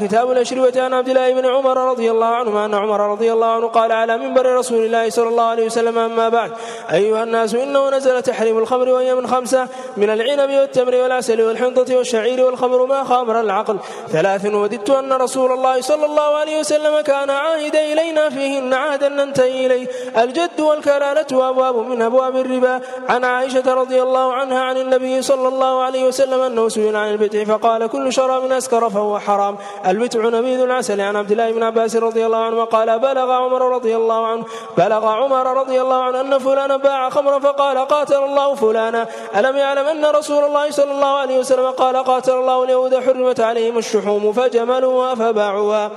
كتاب الأشربة عن عبد الله بن عمر رضي الله عنهما أن عمر رضي الله عنه قال على منبر رسول الله صلى الله عليه وسلم أما بعد. أيها الناس إنه نزل تحريم الخمر وهي من خمسة من العنب والتمر والعسل والحنطة والشعير والخمر ما خامر العقل. ثلاث وددت أن رسول الله صلى الله عليه وسلم كان عاهدا إلينا فيهن عهدا ننتهي إليه. الجد والكلالة وأبواب من أبواب الربا. عن عائشة رضي الله عنها عن النبي صلى الله عليه وسلم أنه سئل عن البتع فقال كل شراب أسكر فهو حرام. البتع نبيذ العسل عن عبد الله بن عباس رضي الله عنه قال بلغ عمر رضي الله عنه بلغ عمر رضي الله عنه أن فلانا باع خمرا فقال قاتل الله فلانا. ألم يعلم أن رسول الله صلى الله عليه وسلم قال قاتل الله اليهود حرمت عليهم الشحوم فجملوها فباعوها.